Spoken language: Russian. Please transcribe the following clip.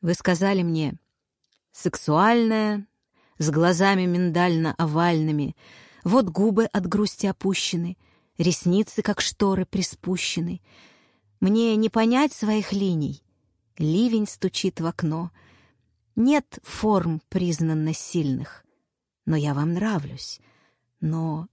Вы сказали мне, сексуальная, с глазами миндально-овальными, вот губы от грусти опущены, ресницы, как шторы, приспущены. Мне не понять своих линий. Ливень стучит в окно. Нет форм признанно сильных. Но я вам нравлюсь. Но